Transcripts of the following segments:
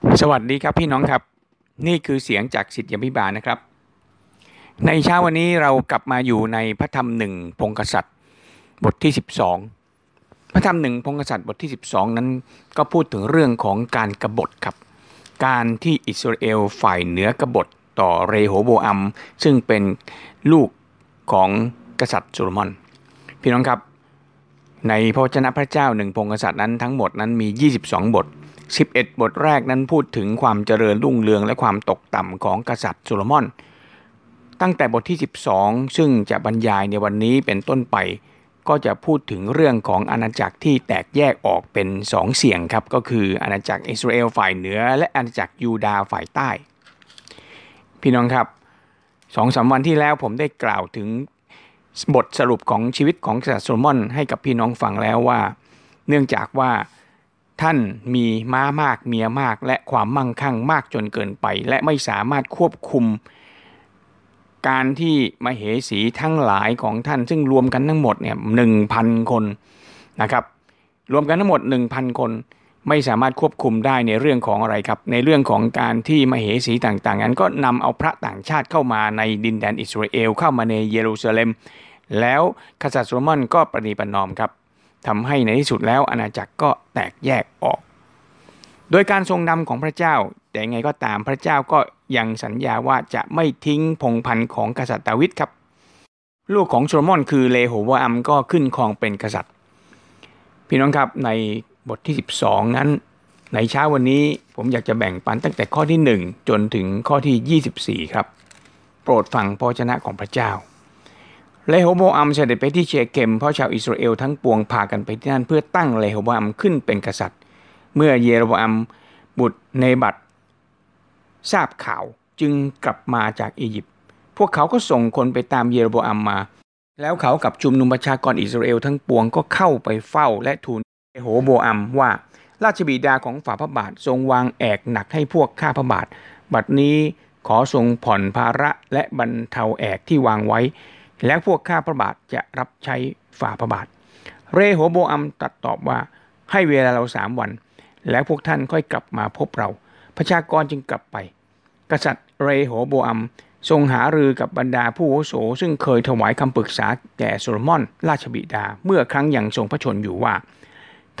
สวัสดีครับพี่น้องครับ นี่คือเสียงจากสิทธิยมิบาลนะครับ ในเช้าวันนี้เรากลับมาอยู่ในพระธรรมหนึ่งพงกษัตริย์บทที่ 12 พระธรรมหนึ่งพงกษัตริย์บทที่ 12 นั้นก็พูดถึงเรื่องของการกรบฏครับ การที่อิสราเอลฝ่ายเหนือกบฏต่อเรโฮโบอัม ซึ่งเป็นลูกของกษัตริย์โซโลมอน พี่น้องครับ ในพระวจนะพระเจ้าหนึ่งพงกษัตริย์นั้นทั้งหมดนั้นมี 22 บท 11 บทแรกนั้นพูดถึงความเจริญรุ่งเรืองและความตกต่ำของกษัตริย์โซโลมอน ตั้งแต่บทที่ 12 ซึ่งจะบรรยายในวันนี้เป็นต้นไป ก็จะพูดถึงเรื่องของอาณาจักรที่แตกแยกออกเป็นสองเสียงครับ ก็คืออาณาจักรอิสราเอลฝ่ายเหนือ และอาณาจักรยูดาห์ฝ่ายใต้ พี่น้องครับสองสาวันที่แล้วผมได้กล่าวถึงบทสรุปของชีวิตของกษัตริย์โซโลมอนให้กับพี่น้องฟังแล้วว่า เนื่องจากว่า ท่านมีม้ามากเมียมาก และความมั่งคั่งมากจนเกินไป และไม่สามารถควบคุม การที่มาเหสีทั้งหลายของท่าน ซึ่งรวมกันทั้งหมดเนี่ยหนึ่งพันคนนะครับ รวมกันทั้งหมด 1,000 คน ไม่สามารถควบคุมได้ในเรื่องของอะไรครับ ในเรื่องของการที่มาเหสีต่างๆ นั้นก็นำเอาพระต่างชาติเข้ามาในดินแดนอิสราเอลเข้ามาในเยรูซาเล็ม แล้วกษัตริย์โซโลมอนก็ปฏิบัตินอมครับ ทำให้ในที่สุดแล้วอาณาจักรก็แตกแยกออก โดยการทรงนำของพระเจ้า แต่ไงก็ตามพระเจ้าก็ยังสัญญาว่าจะไม่ทิ้งพงศ์พันธุ์ของกษัตริย์ดาวิดครับ ลูกของโซโลมอนคือเรโหโบอัมก็ขึ้นครองเป็นกษัตริย์ พี่น้องครับในบทที่ 12 นั้น ในเช้าวันนี้ผมอยากจะแบ่งปันตั้งแต่ข้อที่ 1 จนถึงข้อที่ 24 ครับ โปรดฟังพระวจนะของพระเจ้า เรโหโบอัมเสด็จไปที่เชเกมเพราะชาวอิสราเอลทั้งปวงพากันไปที่นั่นเพื่อตั้งเรโหโบอัมขึ้นเป็นกษัตริย์ เมื่อเยโรโบอัมบุตรเนบัตทราบข่าวจึงกลับมาจากอียิปต์พวกเขาก็ส่งคนไปตามเยโรโบอัมมา แล้วเขากับชุมนุมประชากรอิสราเอลทั้งปวงก็เข้าไปเฝ้าและทูลเรโหโบอัมว่าราชบิดาของฝ่าพระบาททรงวางแอกหนักให้พวกข้าพระบาท บัดนี้ขอทรงผ่อนภาระและบรรเทาแอกที่วางไว้ แล้วพวกข้าพระบาทจะรับใช้ฝ่าพระบาท เรโหโบอัมตัดตอบว่าให้เวลาเราสามวัน แล้วพวกท่านค่อยกลับมาพบเรา ประชากรจึงกลับไป กษัตริย์เรโหโบอัมทรงหารือกับบรรดาผู้โอโสซึ่งเคยถวายคำปรึกษาแก่โซโลมอนราชบิดาเมื่อครั้งยังทรงพระชนอยู่ว่า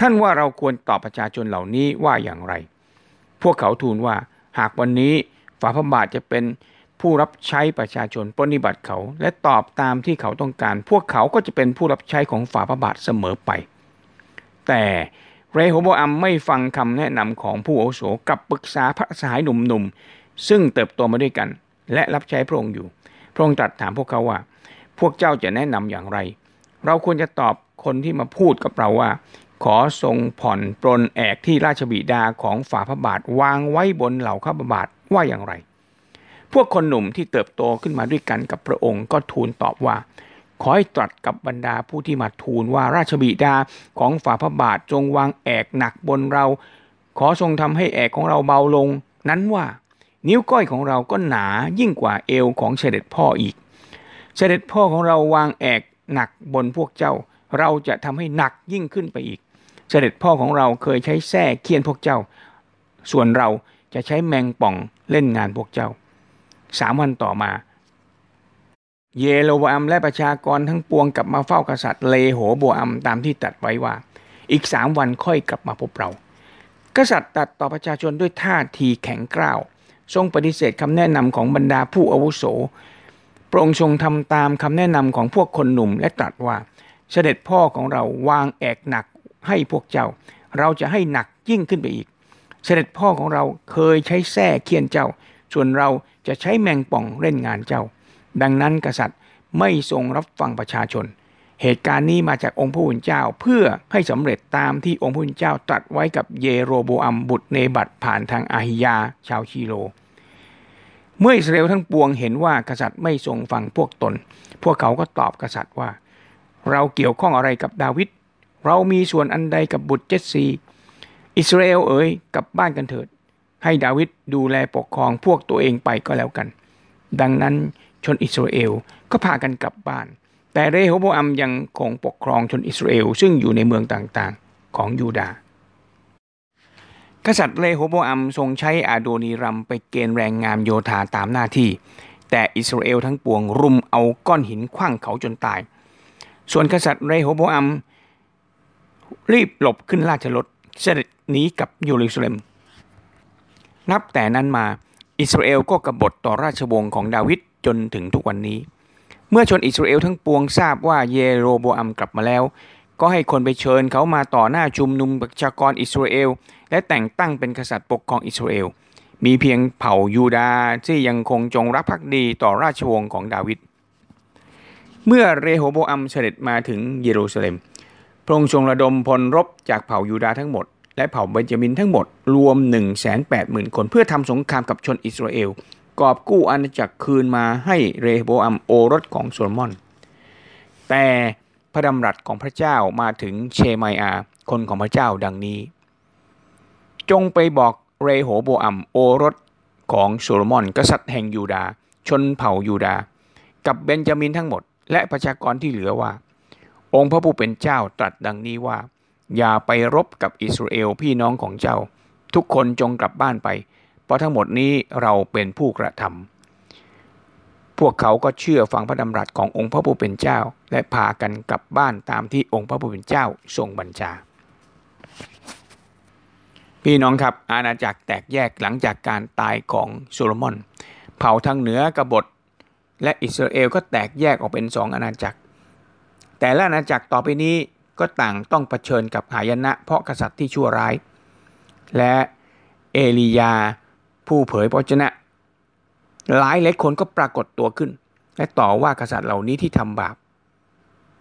ท่านว่าเราควรตอบประชาชนเหล่านี้ว่าอย่างไร พวกเขาทูลว่าหากวันนี้ฝ่าพระบาทจะเป็น ผู้รับใช้ประชาชนปฏิบัติเขา และตอบตามที่เขาต้องการ พวกเขาก็จะเป็นผู้รับใช้ของฝ่าพระบาทเสมอไป แต่เรโฮโบอัมไม่ฟังคำแนะนำของผู้อาวุโสกับปรึกษาพระสหายหนุ่มๆ ซึ่งเติบโตมาด้วยกัน และรับใช้พระองค์อยู่ พระองค์ตรัสถามพวกเขาว่า พวกเจ้าจะแนะนำอย่างไร เราควรจะตอบคนที่มาพูดกับเราว่า ขอทรงผ่อนปรนแอกที่ราชบิดาของฝ่าพระบาทวางไว้บนเหล่าข้าพระบาทว่าอย่างไร พวกคนหนุ่มที่เติบโตขึ้นมาด้วยกันกับพระองค์ก็ทูลตอบว่า ขอให้ตรัสกับบรรดาผู้ที่มาทูลว่าราชบิดาของฝ่าพระบาทจงวางแอกหนักบนเรา ขอทรงทำให้แอกของเราเบาลง นั้นว่า นิ้วก้อยของเราก็หนายิ่งกว่าเอวของเสด็จพ่ออีก เสด็จพ่อของเราวางแอกหนักบนพวกเจ้า เราจะทำให้หนักยิ่งขึ้นไปอีก เสด็จพ่อของเราเคยใช้แส้เคี่ยนพวกเจ้า ส่วนเราจะใช้แมงป่องเล่นงานพวกเจ้า สามวันต่อมา เยโรบอัมและประชากรทั้งปวงกลับมาเฝ้ากษัตริย์เลโหโบอัมตามที่ตัดไว้ว่า อีกสามวันค่อยกลับมาพบเรา กษัตริย์ตัดต่อประชาชนด้วยท่าทีแข็งกร้าว ทรงปฏิเสธคำแนะนำของบรรดาผู้อาวุโสพระองค์ทรงทำตามคำแนะนำของพวกคนหนุ่มและตรัสว่า เสด็จพ่อของเราวางแอกหนักให้พวกเจ้า เราจะให้หนักยิ่งขึ้นไปอีก เสด็จพ่อของเราเคยใช้แส้เคียนเจ้า ส่วนเรา จะใช้แมงป่องเล่นงานเจ้า ดังนั้นกษัตริย์ไม่ทรงรับฟังประชาชน เหตุการณ์นี้มาจากองค์พระผู้เป็นเจ้าเพื่อให้สำเร็จตามที่องค์พระผู้เป็นเจ้าตรัสไว้กับเยโรโบอัมบุตรเนบัตผ่านทางอาฮิยาชาวชีโร เมื่ออิสราเอลทั้งปวงเห็นว่ากษัตริย์ไม่ทรงฟังพวกตน พวกเขาก็ตอบกษัตริย์ว่า เราเกี่ยวข้องอะไรกับดาวิดเรามีส่วนอันใดกับบุตรเจสซี อิสราเอลเอ๋ยกลับบ้านกันเถิด ให้ดาวิดดูแลปกครองพวกตัวเองไปก็แล้วกัน ดังนั้นชนอิสราเอลก็พากันกลับบ้าน แต่เรโฮโบอัมยังคงปกครองชนอิสราเอลซึ่งอยู่ในเมืองต่างๆของยูดาห์กษัตริย์เลโฮโบอัมทรงใช้อาโดนีรัมไปเกณฑ์แรงงานโยธาตามหน้าที่ แต่อิสราเอลทั้งปวงรุมเอาก้อนหินคว้างเขาจนตาย ส่วนกษัตริย์เรโฮโบอัมรีบหลบขึ้นราชรถเสด็จหนีกับเยรูซาเล็ม นับแต่นั้นมาอิสราเอลก็กบฏต่อราชวงศ์ของดาวิดจนถึงทุกวันนี้ เมื่อชนอิสราเอลทั้งปวงทราบว่าเยโรโบอัมกลับมาแล้ว ก็ให้คนไปเชิญเขามาต่อหน้าชุมนุมประชากรอิสราเอล และแต่งตั้งเป็นกษัตริย์ปกครองอิสราเอล มีเพียงเผ่ายูดาห์ที่ยังคงจงรักภักดีต่อราชวงศ์ของดาวิด เมื่อเรโฮโบอัมเสด็จมาถึงเยรูซาเล็ม พระองค์ทรงระดมพลรบจากเผ่ายูดาห์ทั้งหมด และเผ่าเบนจามินทั้งหมดรวม 180,000 คนเพื่อทำสงครามกับชนอิสราเอล กอบกู้อาณาจักรคืนมาให้เรโหโบอัมโอรสของโซโลมอน แต่พระดำรัสของพระเจ้ามาถึงเชมายอาคนของพระเจ้าดังนี้ จงไปบอกเรโหโบอัมโอรสของโซโลมอน กษัตริย์แห่งยูดา ชนเผ่ายูดา กับเบนจามินทั้งหมด และประชากรที่เหลือว่า องค์พระผู้เป็นเจ้าตรัสดังนี้ว่า อย่าไปรบกับอิสราเอลพี่น้องของเจ้า ทุกคนจงกลับบ้านไป เพราะทั้งหมดนี้เราเป็นผู้กระทำพวกเขาก็เชื่อฟังพระดำรัสขององค์พระผู้เป็นเจ้า และพากันกลับบ้านตามที่องค์พระผู้เป็นเจ้าทรงบัญชา พี่น้องครับอาณาจักรแตกแยกหลังจากการตายของโซโลมอน เผ่าทางเหนือกบฏ และอิสราเอลก็แตกแยกออกเป็นสองอาณาจักร แต่ละอาณาจักรต่อไปนี้ ก็ต่างต้องเผชิญกับหายนะ เพราะกษัตริย์ที่ชั่วร้าย และเอลียาผู้เผยพระชนะ หลายหลายคนก็ปรากฏตัวขึ้น และต่อว่ากษัตริย์เหล่านี้ที่ทำบาป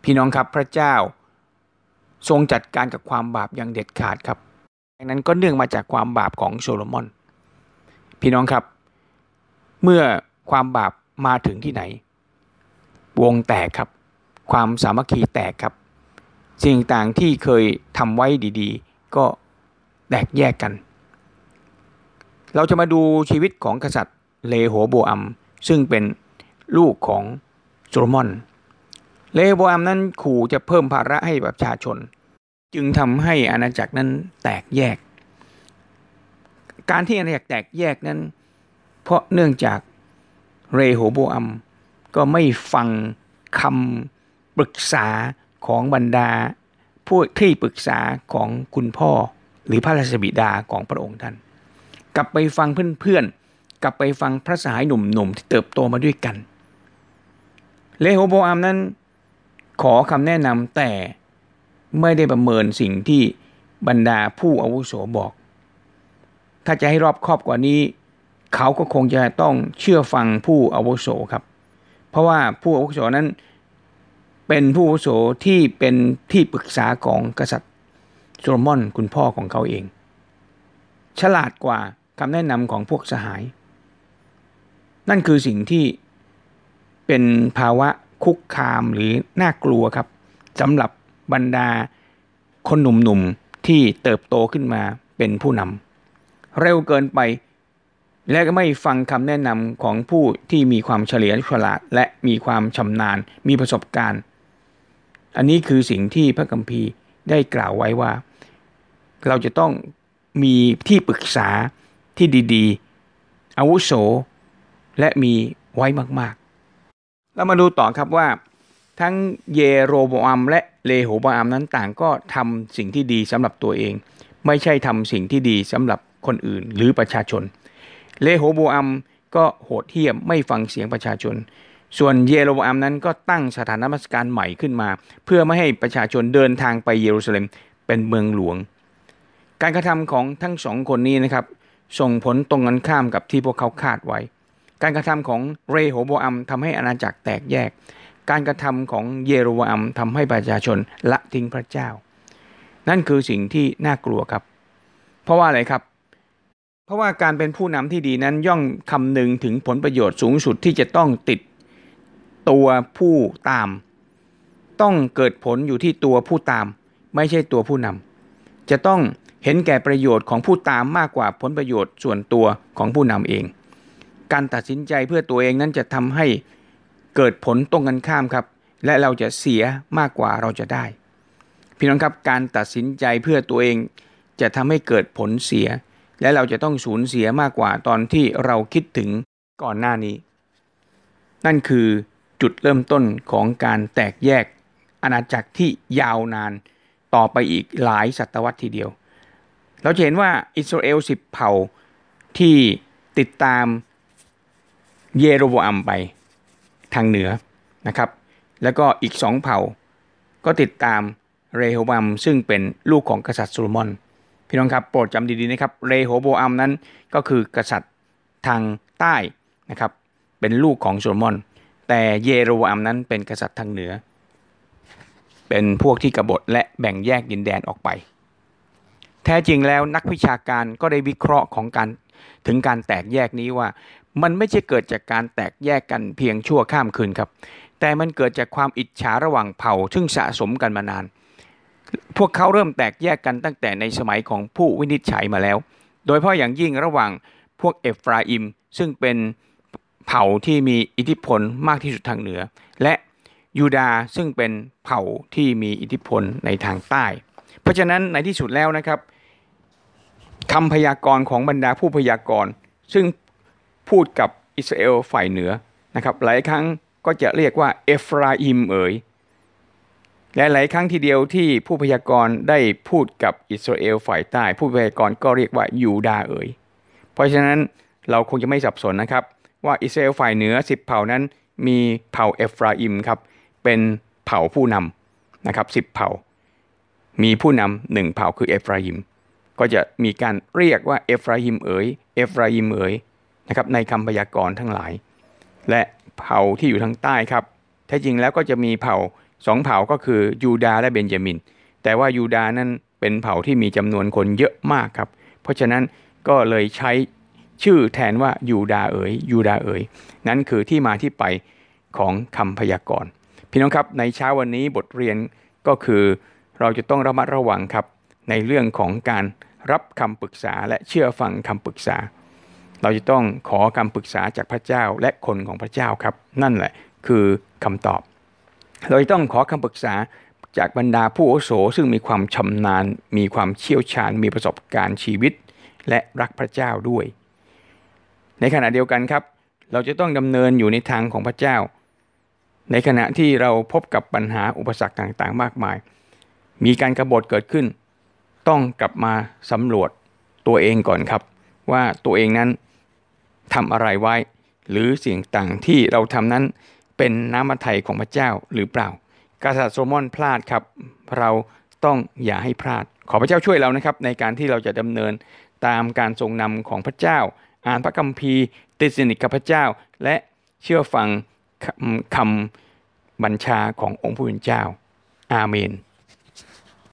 พี่น้องครับพระเจ้า ทรงจัดการกับความบาปอย่างเด็ดขาดครับดังนั้นก็เนื่องมาจากความบาปของโซโลมอน พี่น้องครับ เมื่อความบาปมาถึงที่ไหน วงแตกครับ ความสามัคคีแตกครับ สิ่งต่างที่เคยทำไว้ดีๆ ก็แตกแยกกัน เราจะมาดูชีวิตของกษัตริย์เลโหโบอัม ซึ่งเป็นลูกของโซโลมอน เลโหโบอัมนั้นขู่จะเพิ่มภาระให้ประชาชน จึงทำให้อาณาจักรนั้นแตกแยก การที่อาณาจักรแตกแยกนั้น เพราะเนื่องจากเรโฮโบอัมก็ไม่ฟังคำปรึกษา ของบรรดา ผู้ที่ปรึกษาของคุณพ่อ หรือพระราชบิดาของพระองค์ท่าน กลับไปฟังเพื่อนๆ กลับไปฟังพระสหายหนุ่มๆ ที่เติบโตมาด้วยกัน เลโฮโบอัมนั้น ขอคำแนะนำแต่ไม่ได้ประเมินสิ่งที่บรรดาผู้อาวุโสบอก ถ้าจะให้รอบครอบกว่านี้ เขาก็คงจะต้องเชื่อฟังผู้อาวุโสครับ เพราะว่าผู้อาวุโสนั้น เป็นผู้อาวุโสที่เป็นที่ปรึกษาของกษัตริย์โซโลมอนคุณพ่อของเขาเอง ฉลาดกว่าคำแนะนำของพวกสหาย นั่นคือสิ่งที่เป็นภาวะคุกคามหรือน่ากลัวครับสำหรับบรรดาคนหนุ่มๆที่เติบโตขึ้นมาเป็นผู้นำเร็วเกินไป และก็ไม่ฟังคำแนะนำของผู้ที่มีความเฉลียวฉลาด และมีความชำนาญมีประสบการณ์ อันนี้คือสิ่งที่พระกัมภีร์ได้กล่าวไว้ว่า เราจะต้องมีที่ปรึกษาที่ดีๆ อาวุโส และมีไว้มากๆ เรามาดูต่อครับว่า ทั้งเยโรโบอัมและเลโหบอัมนั้นต่างก็ทำสิ่งที่ดีสำหรับตัวเอง ไม่ใช่ทำสิ่งที่ดีสำหรับคนอื่นหรือประชาชน เลโหโบอัมก็โหดเหี้ยมไม่ฟังเสียงประชาชน ส่วนเยโรบอัมนั้นก็ตั้งสถานนมัสการใหม่ขึ้นมา เพื่อไม่ให้ประชาชนเดินทางไปเยรูซาเล็มเป็นเมืองหลวง การกระทำของทั้งสองคนนี้นะครับส่งผลตรงกันข้ามกับที่พวกเขาคาดไว้ การกระทำของเรโหโบอัมทำให้อาณาจักรแตกแยก การกระทำของเยโรวอัมทำให้ประชาชนละทิ้งพระเจ้า นั่นคือสิ่งที่น่ากลัวครับ เพราะว่าอะไรครับ เพราะว่าการเป็นผู้นำที่ดีนั้นย่อมคำนึงถึงผลประโยชน์สูงสุดที่จะต้องติด ตัวผู้ตาม ต้องเกิดผลอยู่ที่ตัวผู้ตาม ไม่ใช่ตัวผู้นำจะต้องเห็นแก่ประโยชน์ของผู้ตามมากกว่าผลประโยชน์ส่วนตัวของผู้นำเอง การตัดสินใจเพื่อตัวเองนั้นจะทำให้เกิดผลตรงกันข้ามครับ และเราจะเสียมากกว่าเราจะได้ พี่น้องครับการตัดสินใจเพื่อตัวเองจะทำให้เกิดผลเสีย และเราจะต้องสูญเสียมากกว่าตอนที่เราคิดถึงก่อนหน้านี้ นั่นคือ จุดเริ่มต้นของการแตกแยกอาณาจักรที่ยาวนานต่อไปอีกหลายศตวรรษทีเดียว เราจะเห็นว่าอิสราเอลสิบเผ่าที่ติดตามเยโรโบอัมไปทางเหนือนะครับ แล้วก็อีกสองเผ่า ก็ติดตามเรโหโบอัมซึ่งเป็นลูกของกษัตริย์โซโลมอน พี่น้องครับโปรดจำดีๆนะครับเรโหโบอัมนั้นก็คือกษัตริย์ทางใต้นะครับเป็นลูกของโซโลมอน แต่เยโรโบอัมนั้นเป็นกษัตริย์ทางเหนือ เป็นพวกที่กบฏและแบ่งแยกดินแดนออกไป แท้จริงแล้วนักวิชาการก็ได้วิเคราะห์ของการถึงการแตกแยกนี้ว่า มันไม่ใช่เกิดจากการแตกแยกกันเพียงชั่วข้ามคืนครับ แต่มันเกิดจากความอิจฉาระหว่างเผ่าซึ่งสะสมกันมานาน พวกเขาเริ่มแตกแยกกันตั้งแต่ในสมัยของผู้วินิจฉัยมาแล้ว โดยเฉพาะอย่างยิ่งระหว่างพวกเอฟราอิมซึ่งเป็น เผ่าที่มีอิทธิพลมากที่สุดทางเหนือ และยูดาซึ่งเป็นเผ่าที่มีอิทธิพลในทางใต้ เพราะฉะนั้นในที่สุดแล้วนะครับคำพยากรณ์ของบรรดาผู้พยากรณ์ซึ่งพูดกับอิสราเอลฝ่ายเหนือนะครับ หลายครั้งก็จะเรียกว่าเอฟราอิมเอ๋ยและหลายครั้งทีเดียวที่ผู้พยากรณ์ได้พูดกับอิสราเอลฝ่ายใต้ ผู้พยากรณ์ก็เรียกว่ายูดาเอ๋ยเพราะฉะนั้นเราคงจะไม่สับสนนะครับ ว่าอิสราเอลฝ่ายเหนือสิบเผ่านั้นมีเผ่าเอฟราอิมครับเป็นเผ่าผู้นำนะครับสิบเผ่า มีผู้นำหนึ่งเผ่าคือเอฟราอิมก็จะมีการเรียกว่าเอฟราอิมเอ๋ยเอฟราอิมเอ๋ยนะครับในคำพยากรณ์ทั้งหลาย และเผ่าที่อยู่ทางใต้ครับแท้จริงแล้วก็จะมีเผ่าสองเผ่าก็คือยูดาและเบนจามิน แต่ว่ายูดานั้นเป็นเผ่าที่มีจำนวนคนเยอะมากครับ เพราะฉะนั้นก็เลยใช้ ชื่อแทนว่ายูดาเอ๋ยยูดาเอ๋ยนั้นคือที่มาที่ไปของคำพยากรณ์พี่น้องครับในเช้าวันนี้บทเรียนก็คือเราจะต้องระมัดระวังครับในเรื่องของการรับคำปรึกษาและเชื่อฟังคำปรึกษา เราจะต้องขอคำปรึกษาจากพระเจ้าและคนของพระเจ้าครับ นั่นแหละคือคำตอบ เราจะต้องขอคำปรึกษาจากบรรดาผู้โอโสซึ่งมีความชำนาญ มีความเชี่ยวชาญ มีประสบการณ์ชีวิต และรักพระเจ้าด้วย ในขณะเดียวกันครับ เราจะต้องดำเนินอยู่ในทางของพระเจ้า ในขณะที่เราพบกับปัญหาอุปสรรคต่างๆ มากมาย มีการกรบฏเกิดขึ้น ต้องกลับมาสำรวจตัวเองก่อนครับ ว่าตัวเองนั้นทำอะไรไว้ หรือสิ่งต่างที่เราทำนั้นเป็นน้ำมัทไทยของพระเจ้าหรือเปล่า กษัตริย์โซมอนพลาดครับ เราต้องอย่าให้พลาด ขอพระเจ้าช่วยเรานะครับ ในการที่เราจะดำเนินตามการทรงนำของพระเจ้า อ่านพระคัมภีร์ติดสนิทกับพระเจ้า และเชื่อฟังคำบัญชาขององค์ผู้เป็นเจ้า อาเมน